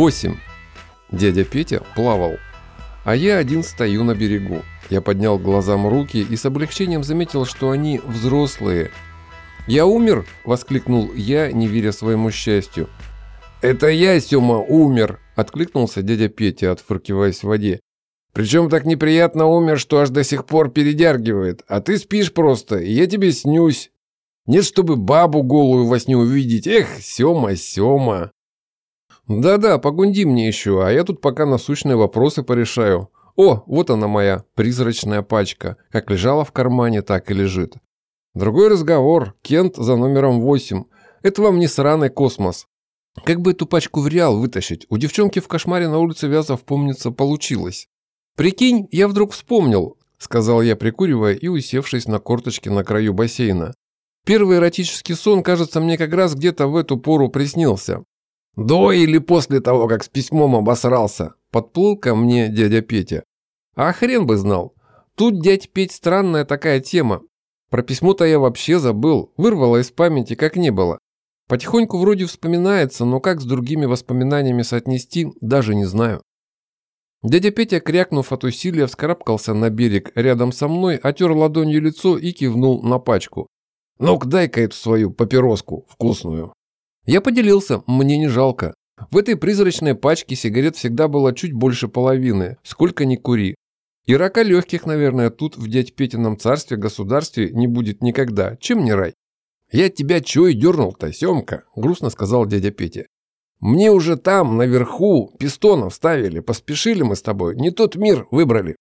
8. Дядя Петя плавал. А я один стою на берегу. Я поднял глазам руки и с облегчением заметил, что они взрослые. «Я умер!» – воскликнул я, не веря своему счастью. «Это я, Сёма, умер!» – откликнулся дядя Петя, отфыркиваясь в воде. «Причем так неприятно умер, что аж до сих пор передергивает. А ты спишь просто, и я тебе снюсь. Нет, чтобы бабу голую во сне увидеть. Эх, Сёма, Сёма!» «Да-да, погунди мне еще, а я тут пока насущные вопросы порешаю. О, вот она моя призрачная пачка. Как лежала в кармане, так и лежит. Другой разговор. Кент за номером 8. Это вам не сраный космос. Как бы эту пачку в реал вытащить? У девчонки в кошмаре на улице Вязов, помнится, получилось. Прикинь, я вдруг вспомнил, сказал я, прикуривая и усевшись на корточке на краю бассейна. Первый эротический сон, кажется, мне как раз где-то в эту пору приснился. До или после того, как с письмом обосрался, подплыл ко мне дядя Петя. А хрен бы знал. Тут, дядь Петь, странная такая тема. Про письмо-то я вообще забыл, вырвало из памяти, как не было. Потихоньку вроде вспоминается, но как с другими воспоминаниями соотнести, даже не знаю. Дядя Петя, крякнув от усилия, вскарабкался на берег рядом со мной, отер ладонью лицо и кивнул на пачку. «Ну-ка, дай-ка эту свою папироску вкусную». Я поделился, мне не жалко. В этой призрачной пачке сигарет всегда было чуть больше половины, сколько ни кури. И рака легких, наверное, тут в дядь Петином царстве, государстве не будет никогда. Чем не рай? «Я тебя чё и дернул-то, Семка?» – грустно сказал дядя Петя. «Мне уже там, наверху, пистонов ставили, поспешили мы с тобой, не тот мир выбрали».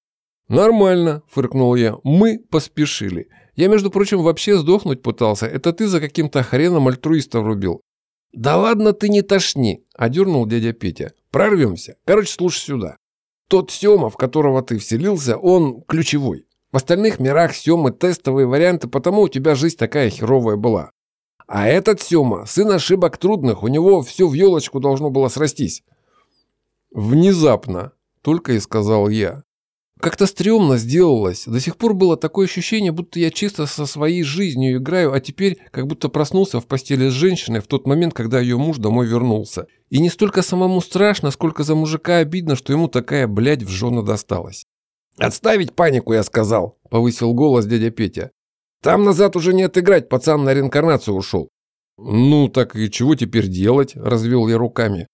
«Нормально», – фыркнул я, – «мы поспешили. Я, между прочим, вообще сдохнуть пытался, это ты за каким-то хреном альтруиста врубил. «Да ладно ты не тошни!» – одернул дядя Петя. «Прорвемся. Короче, слушай сюда. Тот Сема, в которого ты вселился, он ключевой. В остальных мирах Семы тестовые варианты, потому у тебя жизнь такая херовая была. А этот Сема – сын ошибок трудных, у него все в елочку должно было срастись». «Внезапно», – только и сказал я. Как-то стрёмно сделалось. До сих пор было такое ощущение, будто я чисто со своей жизнью играю, а теперь как будто проснулся в постели с женщиной в тот момент, когда ее муж домой вернулся. И не столько самому страшно, сколько за мужика обидно, что ему такая блядь в жены досталась. «Отставить панику, я сказал», — повысил голос дядя Петя. «Там назад уже не отыграть, пацан на реинкарнацию ушел». «Ну, так и чего теперь делать?» – развел я руками.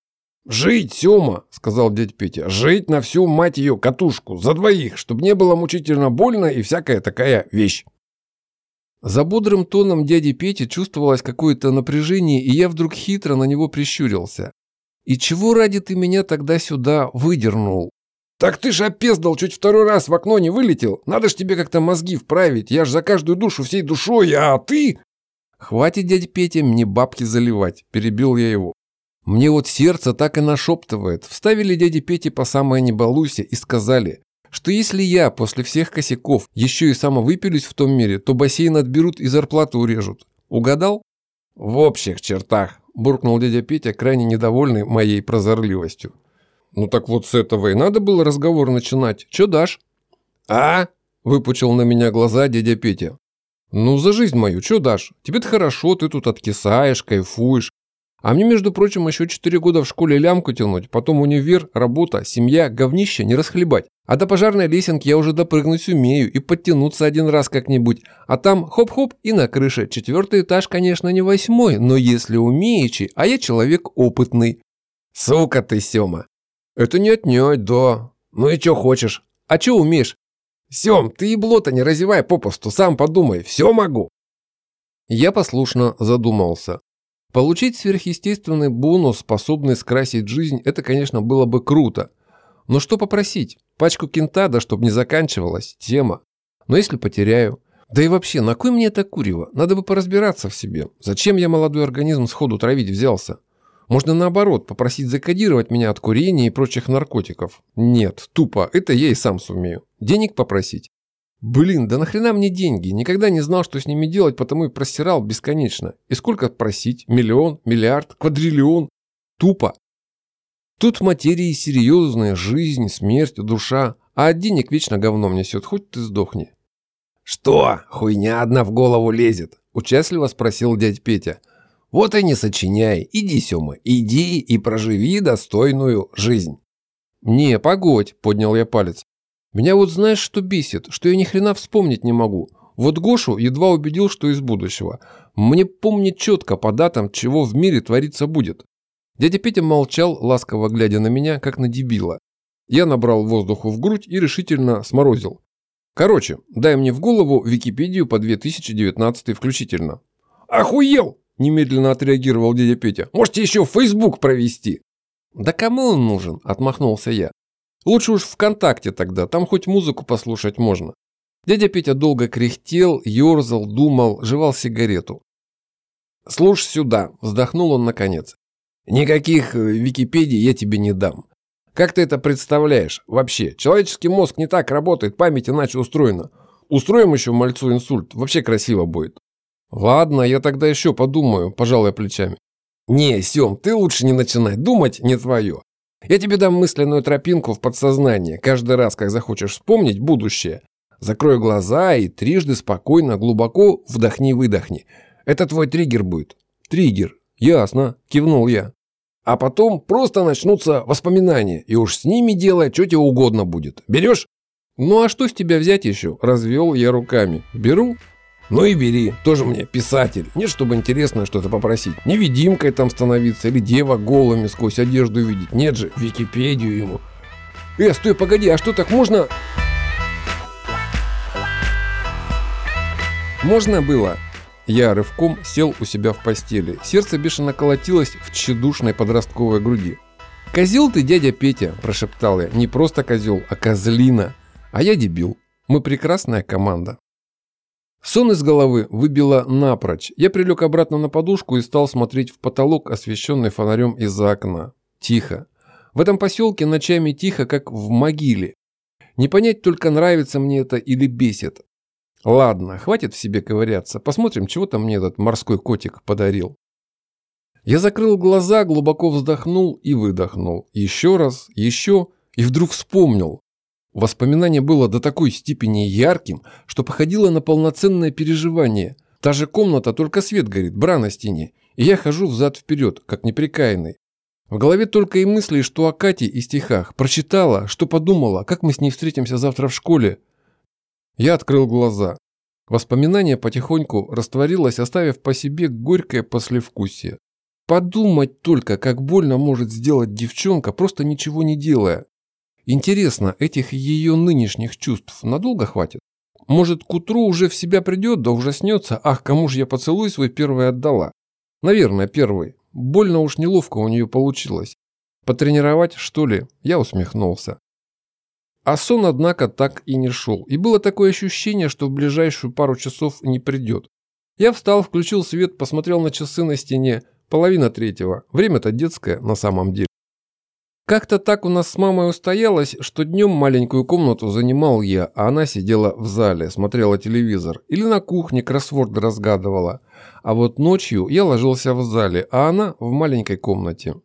«Жить, Сёма!» – сказал дядь Петя. «Жить на всю, мать ее, катушку, за двоих, чтобы не было мучительно больно и всякая такая вещь». За бодрым тоном дяди Пети чувствовалось какое-то напряжение, и я вдруг хитро на него прищурился. «И чего ради ты меня тогда сюда выдернул?» «Так ты ж опездал, чуть второй раз в окно не вылетел. Надо ж тебе как-то мозги вправить. Я ж за каждую душу всей душой, а ты...» «Хватит, дядь Петя, мне бабки заливать», – перебил я его. Мне вот сердце так и нашептывает. Вставили дяде Пете по самое не балуйся и сказали, что если я после всех косяков еще и самовыпилюсь в том мире, то бассейн отберут и зарплату урежут. Угадал? В общих чертах, буркнул дядя Петя, крайне недовольный моей прозорливостью. Ну так вот с этого и надо было разговор начинать. Че дашь? А? Выпучил на меня глаза дядя Петя. Ну, за жизнь мою, что дашь? Тебе-то хорошо, ты тут откисаешь, кайфуешь. А мне, между прочим, еще 4 года в школе лямку тянуть, потом универ, работа, семья, говнище не расхлебать. А до пожарной лесенки я уже допрыгнуть умею и подтянуться один раз как-нибудь. А там хоп-хоп и на крыше. Четвертый этаж, конечно, не восьмой, но если умеючи, а я человек опытный. Сука ты, Сёма. Это не отнять, да. Ну и что хочешь? А что умеешь? Сём, ты ебло-то не разевай попусту, сам подумай, все могу. Я послушно задумался. Получить сверхъестественный бонус, способный скрасить жизнь, это, конечно, было бы круто. Но что попросить? Пачку кентада, чтобы не заканчивалась, тема. Но если потеряю? Да и вообще, на кой мне это курево? Надо бы поразбираться в себе. Зачем я молодой организм сходу травить взялся? Можно наоборот, попросить закодировать меня от курения и прочих наркотиков. Нет, тупо, это я и сам сумею. Денег попросить? Блин, да нахрена мне деньги? Никогда не знал, что с ними делать, потому и просирал бесконечно. И сколько просить? Миллион? Миллиард? Квадриллион? Тупо. Тут материи серьезная, жизнь, смерть, душа. А от денег вечно говном несет, хоть ты сдохни. «Что? Хуйня одна в голову лезет?» – участливо спросил дядь Петя. Вот и не сочиняй. Иди, Сёма, иди и проживи достойную жизнь. «Не, погодь», — поднял я палец. «Меня вот знаешь, что бесит? Что я ни хрена вспомнить не могу. Вот Гошу едва убедил, что из будущего. Мне помнит четко по датам, чего в мире твориться будет. Дядя Петя молчал, ласково глядя на меня, как на дебила. Я набрал воздуху в грудь и решительно сморозил. Короче, дай мне в голову Википедию по 2019 включительно. «Охуел!» – немедленно отреагировал дядя Петя. «Можете еще в Facebook провести!» «Да кому он нужен?» – отмахнулся я. «Лучше уж ВКонтакте тогда, там хоть музыку послушать можно». Дядя Петя долго кряхтел, ерзал, думал, жевал сигарету. «Слушай сюда», – вздохнул он наконец. «Никаких э, Википедий я тебе не дам. Как ты это представляешь? Вообще, человеческий мозг не так работает, память иначе устроена. Устроим еще мальцу инсульт, вообще красиво будет». «Ладно, я тогда еще подумаю», – пожалуй плечами. «Не, Сем, ты лучше не начинай, думать не твое. Я тебе дам мысленную тропинку в подсознание. Каждый раз, как захочешь вспомнить будущее, закрой глаза и трижды спокойно, глубоко вдохни-выдохни. Это твой триггер будет. Триггер. Ясно, кивнул я. А потом просто начнутся воспоминания, и уж с ними делай, что тебе угодно будет. Берешь? Ну а что с тебя взять еще? Развел я руками. Беру. Ну и бери, тоже мне писатель. Нет, чтобы интересно что-то попросить. Невидимкой там становиться или дева голыми сквозь одежду видеть. Нет же, Википедию ему. Э, стой, погоди, а что так можно... Можно было? Я рывком сел у себя в постели. Сердце бешено колотилось в тщедушной подростковой груди. «Козел ты, дядя Петя!» – прошептал я. «Не просто козел, а козлина. А я дебил. Мы прекрасная команда». Сон из головы выбило напрочь. Я прилег обратно на подушку и стал смотреть в потолок, освещенный фонарем из-за окна. Тихо. В этом поселке ночами тихо, как в могиле. Не понять только, нравится мне это или бесит. Ладно, хватит в себе ковыряться. Посмотрим, чего там мне этот морской котик подарил. Я закрыл глаза, глубоко вздохнул и выдохнул. Еще раз, еще, и вдруг вспомнил. Воспоминание было до такой степени ярким, что походило на полноценное переживание. Та же комната, только свет горит, бра на стене, и я хожу взад-вперед, как неприкаянный. В голове только и мысли, что о Кате и стихах. Прочитала, что подумала, как мы с ней встретимся завтра в школе, я открыл глаза. Воспоминание потихоньку растворилось, оставив по себе горькое послевкусие. Подумать только, как больно может сделать девчонка, просто ничего не делая. Интересно, этих ее нынешних чувств надолго хватит? Может, к утру уже в себя придет, да ужаснется, ах, кому же я поцелуй свой первый отдала? Наверное, первый. Больно уж неловко у нее получилось. Потренировать, что ли? Я усмехнулся. А сон, однако, так и не шел. И было такое ощущение, что в ближайшую пару часов не придет. Я встал, включил свет, посмотрел на часы на стене. Половина третьего. Время-то детское на самом деле. Как-то так у нас с мамой устоялось, что днем маленькую комнату занимал я, а она сидела в зале, смотрела телевизор. Или на кухне кроссворд разгадывала. А вот ночью я ложился в зале, а она в маленькой комнате.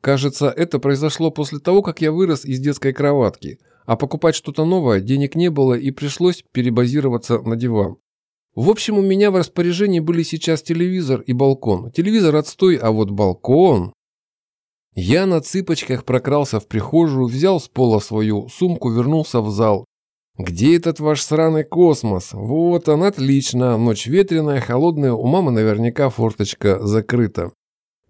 Кажется, это произошло после того, как я вырос из детской кроватки – а покупать что-то новое денег не было и пришлось перебазироваться на диван. В общем, у меня в распоряжении были сейчас телевизор и балкон. Телевизор отстой, а вот балкон... Я на цыпочках прокрался в прихожую, взял с пола свою сумку, вернулся в зал. «Где этот ваш сраный космос? Вот он, отлично. Ночь ветреная, холодная, у мамы наверняка форточка закрыта».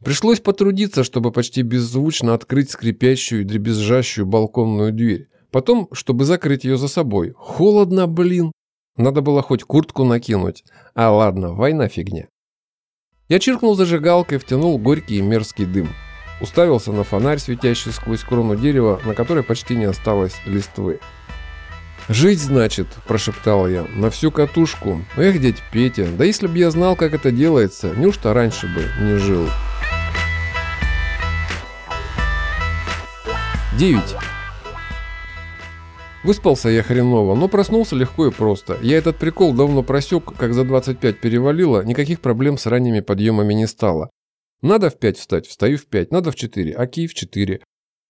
Пришлось потрудиться, чтобы почти беззвучно открыть скрипящую и дребезжащую балконную дверь. Потом, чтобы закрыть ее за собой. Холодно, блин. Надо было хоть куртку накинуть. А ладно, война фигня. Я чиркнул зажигалкой, втянул горький и мерзкий дым. Уставился на фонарь, светящий сквозь крону дерева, на которой почти не осталось листвы. «Жить, значит», – прошептал я, – «на всю катушку. Эх, дядь Петя, да если б я знал, как это делается, неужто раньше бы не жил?» 9. Выспался я хреново, но проснулся легко и просто. Я этот прикол давно просек, как за 25 перевалило, никаких проблем с ранними подъемами не стало. Надо в 5 встать, встаю в 5, надо в 4, окей, в 4.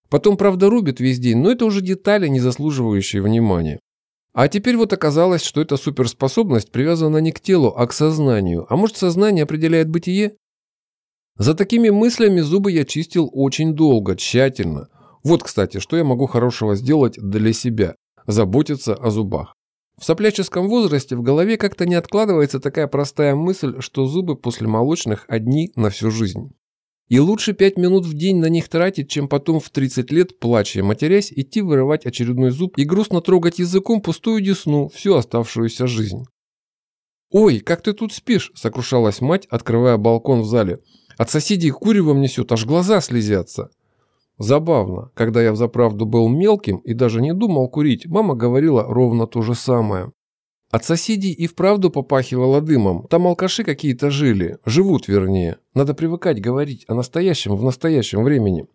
Потом, правда, рубит весь день, но это уже детали, не заслуживающие внимания. А теперь вот оказалось, что эта суперспособность привязана не к телу, а к сознанию. А может, сознание определяет бытие? За такими мыслями зубы я чистил очень долго, тщательно. Вот, кстати, что я могу хорошего сделать для себя – заботиться о зубах. В сопляческом возрасте в голове как-то не откладывается такая простая мысль, что зубы после молочных одни на всю жизнь. И лучше 5 минут в день на них тратить, чем потом в 30 лет, плача матерясь, идти вырывать очередной зуб и грустно трогать языком пустую десну всю оставшуюся жизнь. «Ой, как ты тут спишь?» – сокрушалась мать, открывая балкон в зале. «От соседей куревом несет, аж глаза слезятся». Забавно, когда я взаправду был мелким и даже не думал курить, мама говорила ровно то же самое. От соседей и вправду попахивало дымом. Там алкаши какие-то жили. Живут, вернее. Надо привыкать говорить о настоящем в настоящем времени.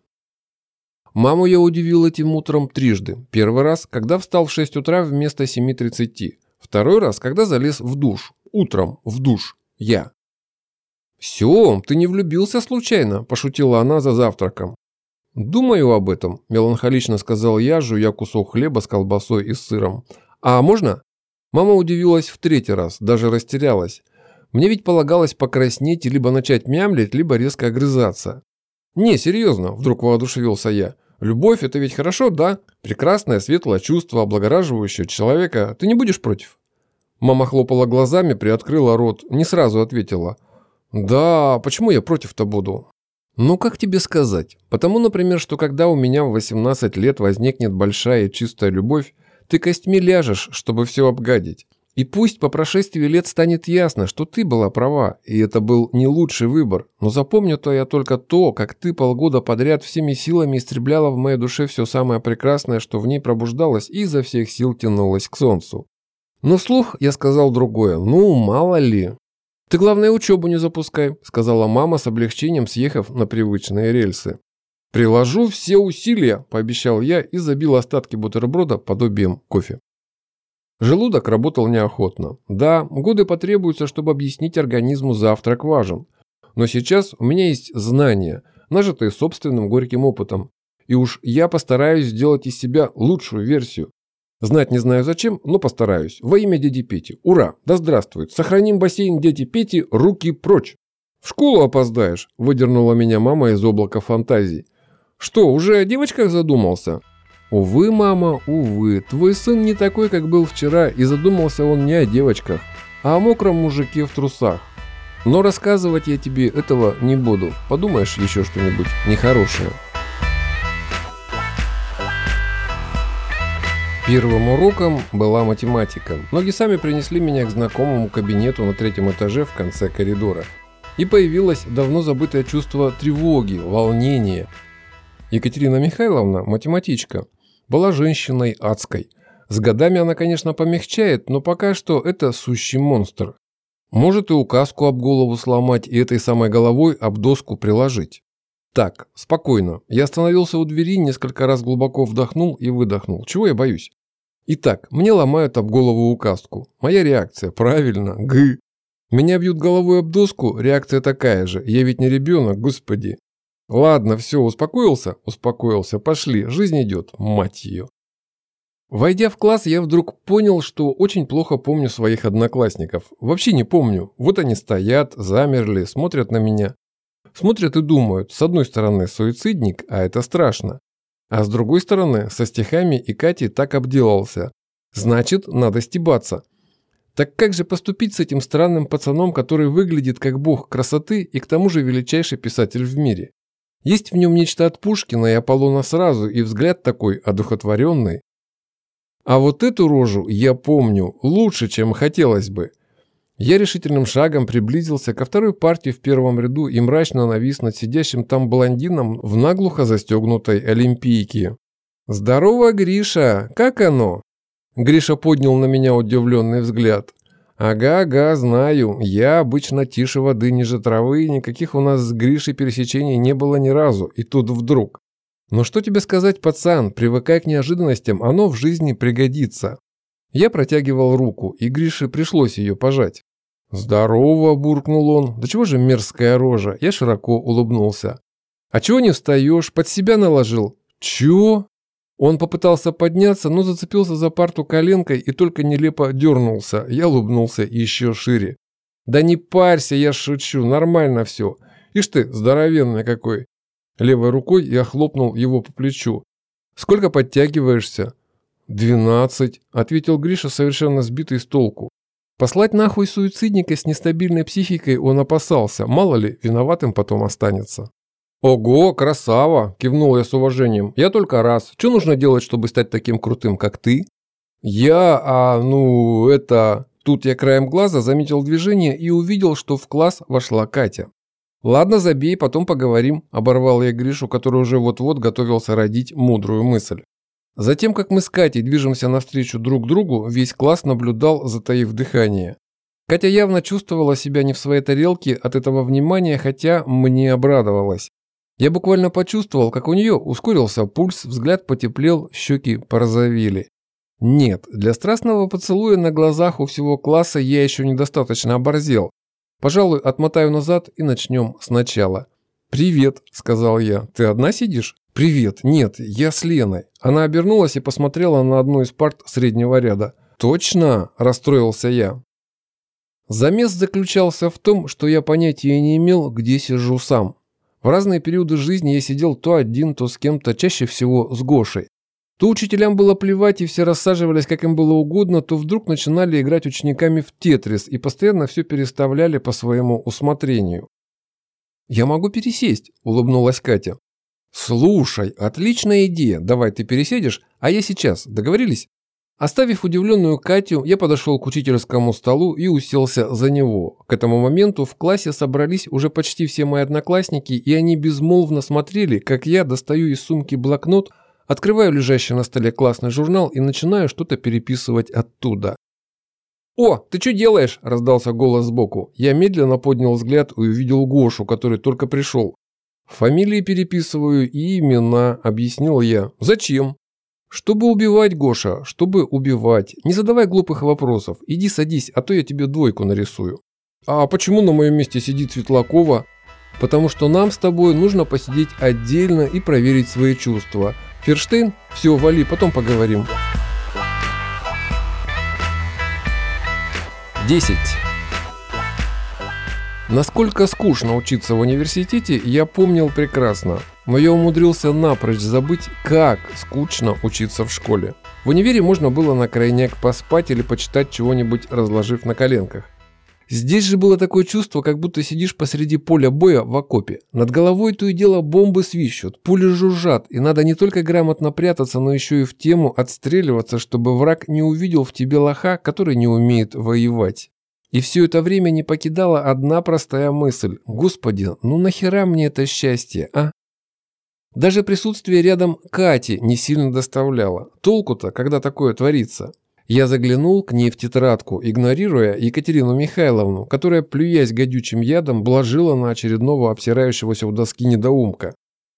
Маму я удивил этим утром трижды. Первый раз, когда встал в 6 утра вместо 7.30. Второй раз, когда залез в душ. Утром в душ. Я. «Все, ты не влюбился случайно», – пошутила она за завтраком. «Думаю об этом», – меланхолично сказал я, жуя кусок хлеба с колбасой и сыром. «А можно?» Мама удивилась в третий раз, даже растерялась. Мне ведь полагалось покраснеть и либо начать мямлить, либо резко огрызаться. «Не, серьезно», – вдруг воодушевился я. «Любовь – это ведь хорошо, да? Прекрасное, светлое чувство, облагораживающее человека. Ты не будешь против?» Мама хлопала глазами, приоткрыла рот, не сразу ответила. «Да, почему я против-то буду? Ну, как тебе сказать? Потому, например, что когда у меня в 18 лет возникнет большая и чистая любовь, ты костьми ляжешь, чтобы все обгадить. И пусть по прошествии лет станет ясно, что ты была права, и это был не лучший выбор, но запомню-то я только то, как ты полгода подряд всеми силами истребляла в моей душе все самое прекрасное, что в ней пробуждалось и изо всех сил тянулось к солнцу. Но слух я сказал другое, ну, мало ли, «Ты, главное, учебу не запускай», – сказала мама с облегчением, съехав на привычные рельсы. «Приложу все усилия», – пообещал я и забил остатки бутерброда подобием кофе. Желудок работал неохотно. Да, годы потребуются, чтобы объяснить организму завтрак важен. Но сейчас у меня есть знания, нажитые собственным горьким опытом. И уж я постараюсь сделать из себя лучшую версию, Знать не знаю зачем, но постараюсь. Во имя дяди Пети. Ура! Да здравствует! Сохраним бассейн дяди Пети, руки прочь! В школу опоздаешь, выдернула меня мама из облака фантазий. Что, уже о девочках задумался? Увы, мама, увы, твой сын не такой, как был вчера, и задумался он не о девочках, а о мокром мужике в трусах. Но рассказывать я тебе этого не буду. Подумаешь еще что-нибудь нехорошее. Первым уроком была математика. Ноги сами принесли меня к знакомому кабинету на третьем этаже в конце коридора. И появилось давно забытое чувство тревоги, волнения. Екатерина Михайловна, математичка, была женщиной адской. С годами она, конечно, помягчает, но пока что это сущий монстр. Может и указку об голову сломать, и этой самой головой об доску приложить. Так, спокойно. Я остановился у двери, несколько раз глубоко вдохнул и выдохнул. Чего я боюсь? Итак, мне ломают об голову указку. Моя реакция, правильно, г. Меня бьют головой об доску, реакция такая же. Я ведь не ребенок, господи. Ладно, все, успокоился? Успокоился, пошли, жизнь идет, мать ее. Войдя в класс, я вдруг понял, что очень плохо помню своих одноклассников. Вообще не помню. Вот они стоят, замерли, смотрят на меня. Смотрят и думают, с одной стороны суицидник, а это страшно. А с другой стороны, со стихами и Катей так обделался. Значит, надо стебаться. Так как же поступить с этим странным пацаном, который выглядит как бог красоты и к тому же величайший писатель в мире? Есть в нем нечто от Пушкина и Аполлона сразу, и взгляд такой одухотворенный. А вот эту рожу я помню лучше, чем хотелось бы. Я решительным шагом приблизился ко второй партии в первом ряду и мрачно навис над сидящим там блондином в наглухо застегнутой олимпийке. «Здорово, Гриша! Как оно?» Гриша поднял на меня удивленный взгляд. «Ага-ага, знаю. Я обычно тише воды ниже травы, никаких у нас с Гришей пересечений не было ни разу, и тут вдруг. Но что тебе сказать, пацан, привыкай к неожиданностям, оно в жизни пригодится». Я протягивал руку, и Грише пришлось ее пожать. «Здорово!» – буркнул он. «Да чего же мерзкая рожа?» Я широко улыбнулся. «А чего не встаешь? Под себя наложил?» «Чего?» Он попытался подняться, но зацепился за парту коленкой и только нелепо дернулся. Я улыбнулся еще шире. «Да не парься, я шучу, нормально все. Ишь ты, здоровенный какой. Левой рукой я хлопнул его по плечу. Сколько подтягиваешься? «Двенадцать», — ответил Гриша, совершенно сбитый с толку. Послать нахуй суицидника с нестабильной психикой он опасался, мало ли, виноватым потом останется. «Ого, красава!» – кивнул я с уважением. «Я только раз. Что нужно делать, чтобы стать таким крутым, как ты?» «Я, а, ну, это...» Тут я краем глаза заметил движение и увидел, что в класс вошла Катя. «Ладно, забей, потом поговорим», – оборвал я Гришу, который уже вот-вот готовился родить мудрую мысль. Затем, как мы с Катей движемся навстречу друг другу, весь класс наблюдал, затаив дыхание. Катя явно чувствовала себя не в своей тарелке от этого внимания, хотя мне обрадовалась. Я буквально почувствовал, как у нее ускорился пульс, взгляд потеплел, щеки порозовели. Нет, для страстного поцелуя на глазах у всего класса я еще недостаточно оборзел. Пожалуй, отмотаю назад и начнем сначала. «Привет», — сказал я. «Ты одна сидишь?» «Привет. Нет, я с Леной». Она обернулась и посмотрела на одну из парт среднего ряда. «Точно?» – расстроился я. Замес заключался в том, что я понятия не имел, где сижу сам. В разные периоды жизни я сидел то один, то с кем-то, чаще всего с Гошей. То учителям было плевать, и все рассаживались, как им было угодно, то вдруг начинали играть учениками в тетрис и постоянно все переставляли по своему усмотрению. «Я могу пересесть», – улыбнулась Катя. «Слушай, отличная идея. Давай ты пересядешь, а я сейчас. Договорились?» Оставив удивленную Катю, я подошел к учительскому столу и уселся за него. К этому моменту в классе собрались уже почти все мои одноклассники, и они безмолвно смотрели, как я достаю из сумки блокнот, открываю лежащий на столе классный журнал и начинаю что-то переписывать оттуда. «О, ты что делаешь?» – раздался голос сбоку. Я медленно поднял взгляд и увидел Гошу, который только пришел. «Фамилии переписываю и имена», – объяснил я. «Зачем?» «Чтобы убивать, Гоша, чтобы убивать. Не задавай глупых вопросов. Иди садись, а то я тебе двойку нарисую». «А почему на моем месте сидит Светлакова?» «Потому что нам с тобой нужно посидеть отдельно и проверить свои чувства. Ферштейн, все, вали, потом поговорим». 10. Насколько скучно учиться в университете, я помнил прекрасно. Но я умудрился напрочь забыть, как скучно учиться в школе. В универе можно было на крайняк поспать или почитать чего-нибудь, разложив на коленках. Здесь же было такое чувство, как будто сидишь посреди поля боя в окопе. Над головой то и дело бомбы свищут, пули жужжат, и надо не только грамотно прятаться, но еще и в тему отстреливаться, чтобы враг не увидел в тебе лоха, который не умеет воевать. И все это время не покидала одна простая мысль. Господи, ну нахера мне это счастье, а? Даже присутствие рядом Кати не сильно доставляло. Толку-то, когда такое творится? Я заглянул к ней в тетрадку, игнорируя Екатерину Михайловну, которая, плюясь гадючим ядом, блажила на очередного обсирающегося у доски недоумка.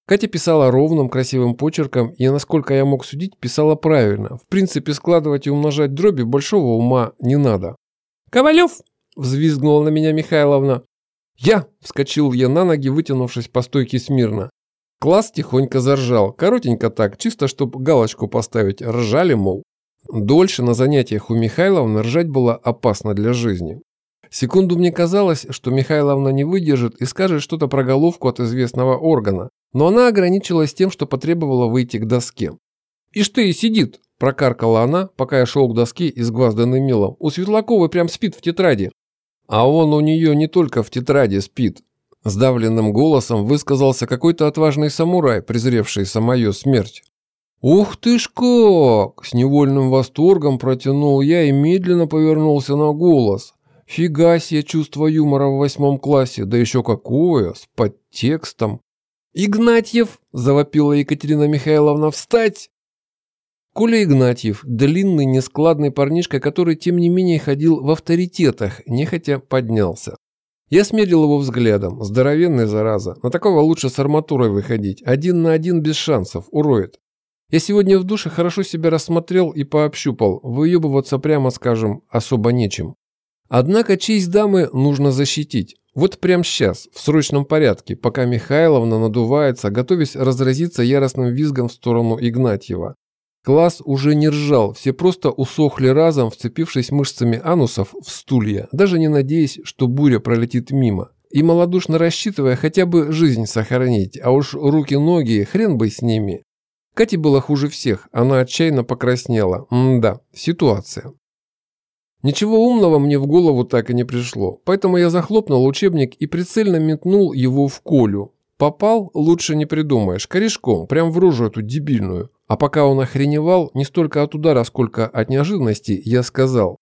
Катя писала ровным, красивым почерком и, насколько я мог судить, писала правильно. В принципе, складывать и умножать дроби большого ума не надо. «Ковалев!» – взвизгнула на меня Михайловна. «Я!» – вскочил я на ноги, вытянувшись по стойке смирно. Класс тихонько заржал, коротенько так, чисто чтоб галочку поставить, ржали, мол. Дольше на занятиях у Михайловны ржать было опасно для жизни. Секунду мне казалось, что Михайловна не выдержит и скажет что-то про головку от известного органа, но она ограничилась тем, что потребовала выйти к доске. «Ишь ты, сидит!» Прокаркала она, пока я шел к доске, изгвазданной мелом. У Светлаковой прям спит в тетради. А он у нее не только в тетради спит. Сдавленным голосом высказался какой-то отважный самурай, презревший самую смерть. «Ух ты ж как!» С невольным восторгом протянул я и медленно повернулся на голос. «Фига себе чувство юмора в восьмом классе, да еще какое, с подтекстом!» «Игнатьев!» – завопила Екатерина Михайловна. «Встать!» Коля Игнатьев, длинный, нескладный парнишка, который, тем не менее, ходил в авторитетах, нехотя поднялся. Я смерил его взглядом. Здоровенный, зараза. На такого лучше с арматурой выходить. Один на один без шансов. Уроет. Я сегодня в душе хорошо себя рассмотрел и пообщупал. Выебываться, прямо скажем, особо нечем. Однако честь дамы нужно защитить. Вот прямо сейчас, в срочном порядке, пока Михайловна надувается, готовясь разразиться яростным визгом в сторону Игнатьева. Класс уже не ржал, все просто усохли разом, вцепившись мышцами анусов в стулья, даже не надеясь, что буря пролетит мимо. и малодушно рассчитывая хотя бы жизнь сохранить, а уж руки-ноги, хрен бы с ними. Кате было хуже всех, она отчаянно покраснела. М-да, ситуация. Ничего умного мне в голову так и не пришло, поэтому я захлопнул учебник и прицельно метнул его в Колю. Попал, лучше не придумаешь, корешком, прям в рожу эту дебильную. А пока он охреневал, не столько от удара, сколько от неожиданности, я сказал.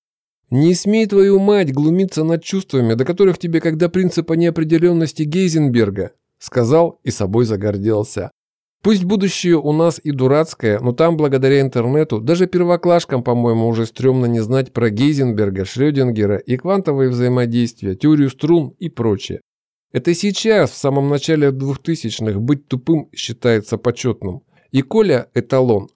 «Не смей твою мать глумиться над чувствами, до которых тебе когда принципа неопределенности Гейзенберга», сказал и собой загордился. Пусть будущее у нас и дурацкое, но там, благодаря интернету, даже первоклашкам, по-моему, уже стрёмно не знать про Гейзенберга, Шрёдингера и квантовые взаимодействия, теорию струн и прочее. Это сейчас, в самом начале 2000-х, быть тупым считается почетным. И Коля – эталон.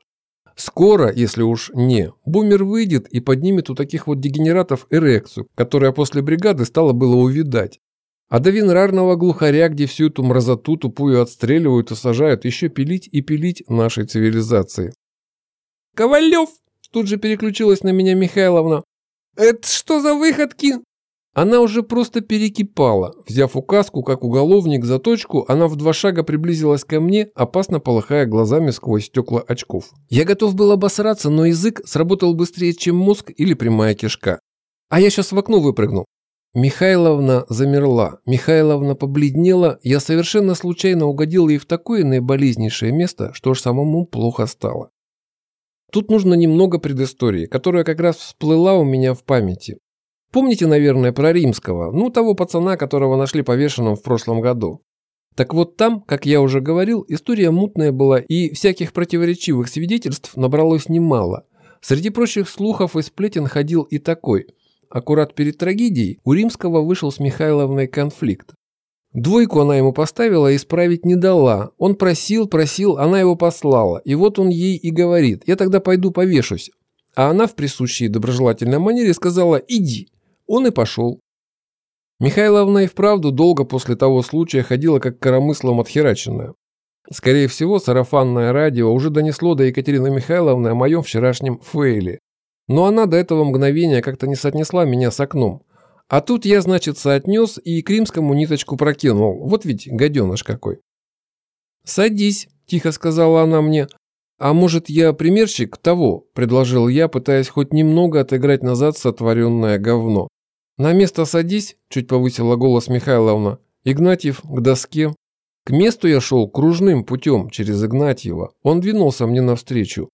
Скоро, если уж не, бумер выйдет и поднимет у таких вот дегенератов эрекцию, которая после бригады стала было увидать. А до винрарного глухаря, где всю эту мразоту тупую отстреливают и сажают, еще пилить и пилить нашей цивилизации. «Ковалев!» – тут же переключилась на меня Михайловна. «Это что за выходки?» Она уже просто перекипала. Взяв указку, как уголовник, за точку, она в два шага приблизилась ко мне, опасно полыхая глазами сквозь стекла очков. Я готов был обосраться, но язык сработал быстрее, чем мозг или прямая кишка. А я сейчас в окно выпрыгнул. Михайловна замерла. Михайловна побледнела. Я совершенно случайно угодил ей в такое наиболезнейшее место, что уж самому плохо стало. Тут нужно немного предыстории, которая как раз всплыла у меня в памяти. Помните, наверное, про Римского, ну, того пацана, которого нашли повешенным в прошлом году. Так вот там, как я уже говорил, история мутная была и всяких противоречивых свидетельств набралось немало. Среди прочих слухов и сплетен ходил и такой – Аккурат перед трагедией у Римского вышел с Михайловной конфликт. Двойку она ему поставила и исправить не дала. Он просил, просил, она его послала. И вот он ей и говорит, я тогда пойду повешусь. А она в присущей доброжелательной манере сказала «иди». Он и пошел. Михайловна и вправду долго после того случая ходила как коромыслом отхераченная. Скорее всего, сарафанное радио уже донесло до Екатерины Михайловны о моем вчерашнем фейле. Но она до этого мгновения как-то не соотнесла меня с окном. А тут я, значит, соотнес и Кримскому ниточку прокинул. Вот ведь гаденыш какой. «Садись», – тихо сказала она мне. «А может, я примерщик того?» – предложил я, пытаясь хоть немного отыграть назад сотворенное говно. «На место садись», – чуть повысила голос Михайловна. «Игнатьев к доске». К месту я шел кружным путем через Игнатьева. Он двинулся мне навстречу.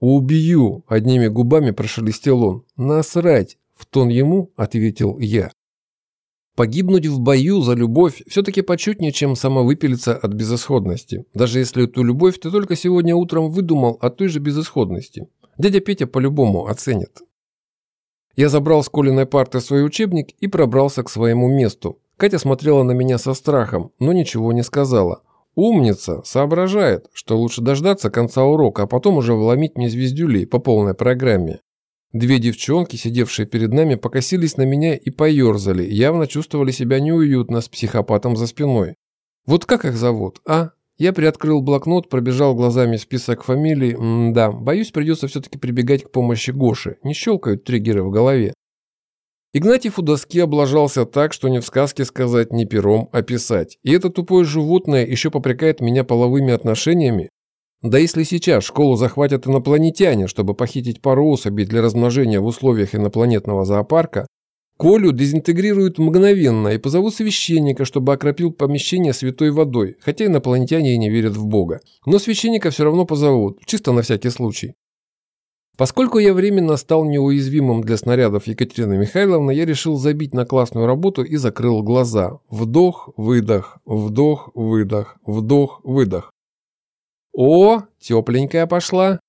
«Убью!» – одними губами прошелестел он. «Насрать!» – в тон ему ответил я. Погибнуть в бою за любовь все-таки почетнее, чем самовыпилиться от безысходности. Даже если эту любовь ты только сегодня утром выдумал от той же безысходности. Дядя Петя по-любому оценит. Я забрал с Колиной парты свой учебник и пробрался к своему месту. Катя смотрела на меня со страхом, но ничего не сказала. Умница, соображает, что лучше дождаться конца урока, а потом уже вломить мне звездюлей по полной программе. Две девчонки, сидевшие перед нами, покосились на меня и поерзали, явно чувствовали себя неуютно с психопатом за спиной. Вот как их зовут, а? Я приоткрыл блокнот, пробежал глазами список фамилий. М да, боюсь, придется все-таки прибегать к помощи Гоши. Не щелкают триггеры в голове. Игнатьев у доски облажался так, что ни в сказке сказать, ни пером описать. И это тупое животное еще попрекает меня половыми отношениями. Да если сейчас школу захватят инопланетяне, чтобы похитить пару особей для размножения в условиях инопланетного зоопарка, Колю дезинтегрируют мгновенно и позовут священника, чтобы окропил помещение святой водой, хотя инопланетяне и не верят в Бога. Но священника все равно позовут, чисто на всякий случай. Поскольку я временно стал неуязвимым для снарядов Екатерины Михайловны, я решил забить на классную работу и закрыл глаза. Вдох, выдох, вдох, выдох, вдох, выдох. О, тепленькая пошла.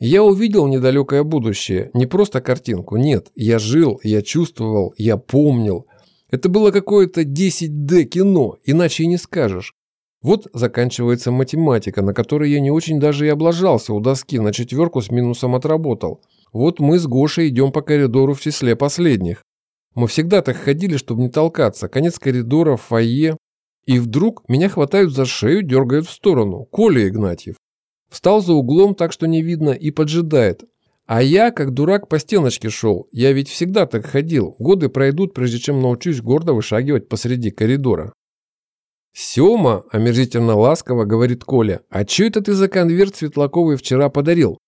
Я увидел недалекое будущее, не просто картинку, нет, я жил, я чувствовал, я помнил. Это было какое-то 10D кино, иначе и не скажешь. Вот заканчивается математика, на которой я не очень даже и облажался у доски, на четверку с минусом отработал. Вот мы с Гошей идем по коридору в числе последних. Мы всегда так ходили, чтобы не толкаться. Конец коридора, фойе. И вдруг меня хватают за шею, дергают в сторону. Коля Игнатьев. Встал за углом так, что не видно, и поджидает. А я, как дурак, по стеночке шел. Я ведь всегда так ходил. Годы пройдут, прежде чем научусь гордо вышагивать посреди коридора. «Сема», – омерзительно ласково говорит Коля, – «а чё это ты за конверт Светлаковой вчера подарил?»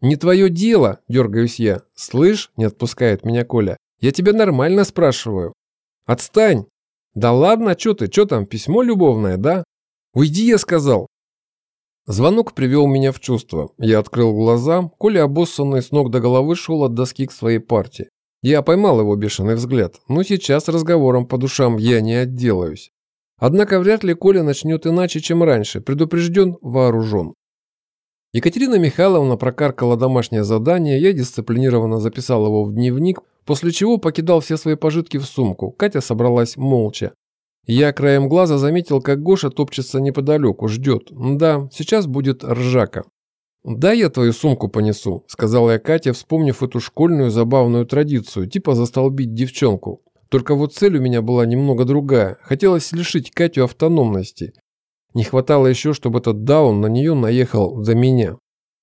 «Не твое дело», – дергаюсь я. «Слышь», – не отпускает меня Коля, – «я тебя нормально спрашиваю». «Отстань!» «Да ладно, чё ты, чё там, письмо любовное, да?» «Уйди», – я сказал. Звонок привел меня в чувство. Я открыл глаза. Коля, обоссанный с ног до головы, шел от доски к своей партии. Я поймал его бешеный взгляд. Но сейчас разговором по душам я не отделаюсь. Однако вряд ли Коля начнет иначе, чем раньше. Предупрежден, вооружен. Екатерина Михайловна прокаркала домашнее задание, я дисциплинированно записал его в дневник, после чего покидал все свои пожитки в сумку. Катя собралась молча. Я краем глаза заметил, как Гоша топчется неподалеку, ждет. Да, сейчас будет ржака. «Да, я твою сумку понесу», – сказала я Кате, вспомнив эту школьную забавную традицию, типа застолбить девчонку. Только вот цель у меня была немного другая. Хотелось лишить Катю автономности. Не хватало еще, чтобы этот даун на нее наехал за меня.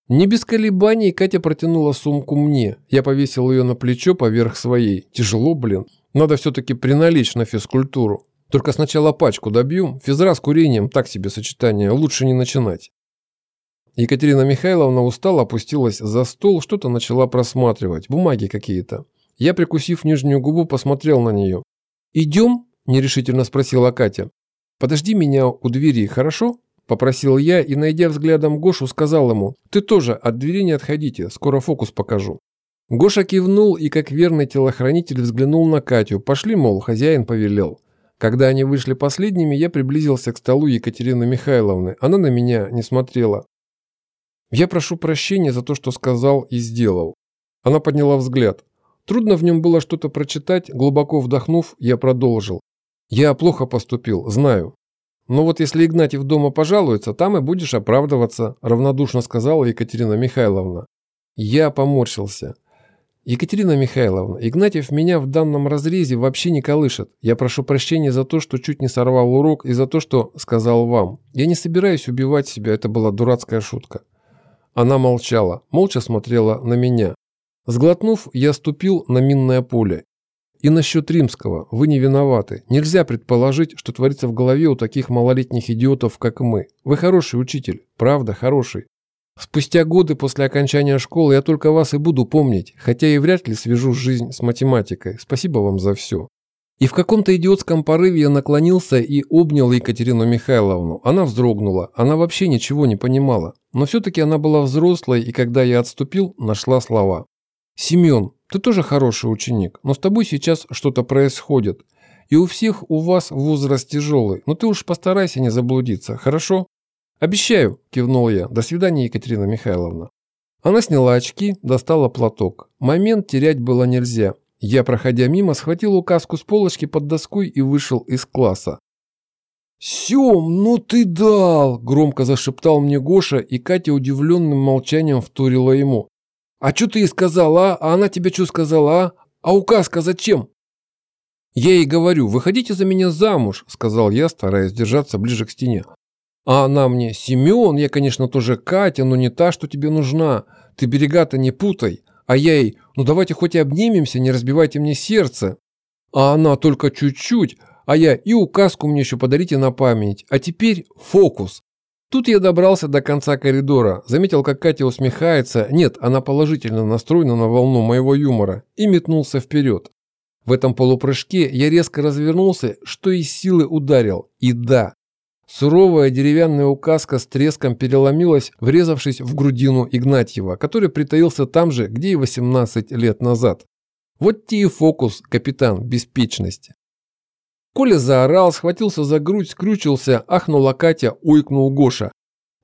Не без колебаний Катя протянула сумку мне. Я повесил ее на плечо поверх своей. Тяжело, блин. Надо все-таки приналечь на физкультуру. Только сначала пачку добью, физра с курением, так себе сочетание, лучше не начинать. Екатерина Михайловна устала, опустилась за стол, что-то начала просматривать, бумаги какие-то. Я, прикусив нижнюю губу, посмотрел на нее. «Идем?» – нерешительно спросила Катя. «Подожди меня у двери, хорошо?» – попросил я и, найдя взглядом Гошу, сказал ему. «Ты тоже от двери не отходите, скоро фокус покажу». Гоша кивнул и, как верный телохранитель, взглянул на Катю. «Пошли, мол, хозяин повелел». Когда они вышли последними, я приблизился к столу Екатерины Михайловны. Она на меня не смотрела. «Я прошу прощения за то, что сказал и сделал». Она подняла взгляд. Трудно в нем было что-то прочитать, глубоко вдохнув, я продолжил. «Я плохо поступил, знаю. Но вот если Игнатьев дома пожалуется, там и будешь оправдываться», равнодушно сказала Екатерина Михайловна. Я поморщился. Екатерина Михайловна, Игнатьев меня в данном разрезе вообще не колышет. Я прошу прощения за то, что чуть не сорвал урок и за то, что сказал вам. Я не собираюсь убивать себя, это была дурацкая шутка. Она молчала, молча смотрела на меня. Сглотнув, я ступил на минное поле. И насчет римского, вы не виноваты. Нельзя предположить, что творится в голове у таких малолетних идиотов, как мы. Вы хороший учитель, правда хороший. Спустя годы после окончания школы я только вас и буду помнить, хотя и вряд ли свяжу жизнь с математикой. Спасибо вам за все. И в каком-то идиотском порыве я наклонился и обнял Екатерину Михайловну. Она вздрогнула, она вообще ничего не понимала. Но все-таки она была взрослой, и когда я отступил, нашла слова. «Семен, ты тоже хороший ученик, но с тобой сейчас что-то происходит. И у всех у вас возраст тяжелый, но ты уж постарайся не заблудиться, хорошо?» «Обещаю», – кивнул я. «До свидания, Екатерина Михайловна». Она сняла очки, достала платок. Момент терять было нельзя. Я, проходя мимо, схватил указку с полочки под доской и вышел из класса. «Сем, ну ты дал!» – громко зашептал мне Гоша, и Катя удивленным молчанием вторила ему. «А что ты ей сказала, а? Она тебе что сказала, а? А указка зачем?» «Я ей говорю, выходите за меня замуж», – сказал я, стараясь держаться ближе к стене. А она мне, Семен, я, конечно, тоже Катя, но не та, что тебе нужна. Ты берега-то не путай. А я ей, ну давайте хоть и обнимемся, не разбивайте мне сердце. А она только чуть-чуть, а я и указку мне еще подарите на память. А теперь фокус. Тут я добрался до конца коридора, заметил, как Катя усмехается, нет, она положительно настроена на волну моего юмора, и метнулся вперед. В этом полупрыжке я резко развернулся, что из силы ударил. И да, Суровая деревянная указка с треском переломилась, врезавшись в грудину Игнатьева, который притаился там же, где и 18 лет назад. Вот те и фокус, капитан беспечности. Коля заорал, схватился за грудь, скрючился, ахнула Катя, уйкнул Гоша.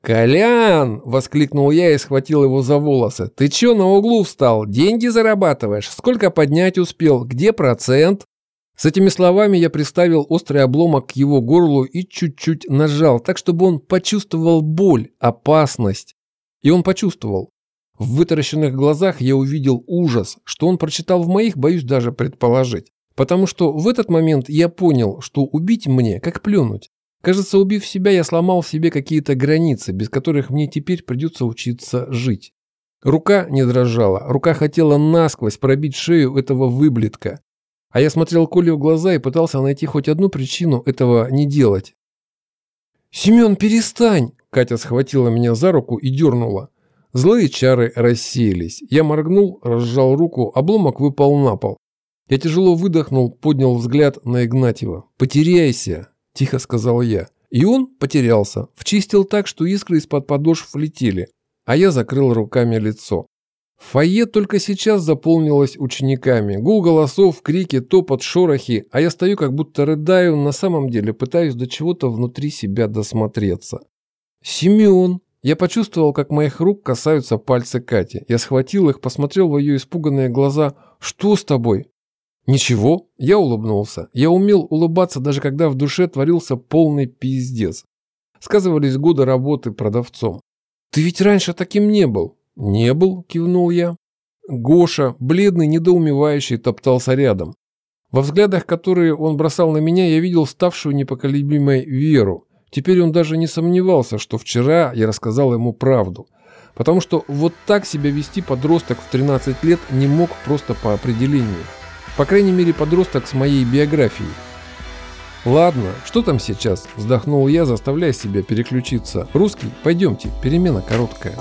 «Колян!» – воскликнул я и схватил его за волосы. «Ты чё на углу встал? Деньги зарабатываешь? Сколько поднять успел? Где процент?» С этими словами я приставил острый обломок к его горлу и чуть-чуть нажал, так чтобы он почувствовал боль, опасность. И он почувствовал. В вытаращенных глазах я увидел ужас, что он прочитал в моих, боюсь даже предположить. Потому что в этот момент я понял, что убить мне, как плюнуть. Кажется, убив себя, я сломал в себе какие-то границы, без которых мне теперь придется учиться жить. Рука не дрожала, рука хотела насквозь пробить шею этого выблетка. А я смотрел Коле в глаза и пытался найти хоть одну причину этого не делать. «Семен, перестань!» Катя схватила меня за руку и дернула. Злые чары рассеялись. Я моргнул, разжал руку, обломок выпал на пол. Я тяжело выдохнул, поднял взгляд на Игнатьева. «Потеряйся!» – тихо сказал я. И он потерялся, вчистил так, что искры из-под подошв летели, а я закрыл руками лицо. Фойе только сейчас заполнилось учениками. Гул голосов, крики, топот, шорохи, а я стою как будто рыдаю, на самом деле пытаюсь до чего-то внутри себя досмотреться. «Семен!» Я почувствовал, как моих рук касаются пальцы Кати. Я схватил их, посмотрел в ее испуганные глаза. «Что с тобой?» «Ничего», я улыбнулся. Я умел улыбаться, даже когда в душе творился полный пиздец. Сказывались годы работы продавцом. «Ты ведь раньше таким не был». «Не был», – кивнул я. Гоша, бледный, недоумевающий, топтался рядом. Во взглядах, которые он бросал на меня, я видел ставшую непоколебимой веру. Теперь он даже не сомневался, что вчера я рассказал ему правду. Потому что вот так себя вести подросток в 13 лет не мог просто по определению. По крайней мере, подросток с моей биографией. «Ладно, что там сейчас?» – вздохнул я, заставляя себя переключиться. «Русский, пойдемте, перемена короткая».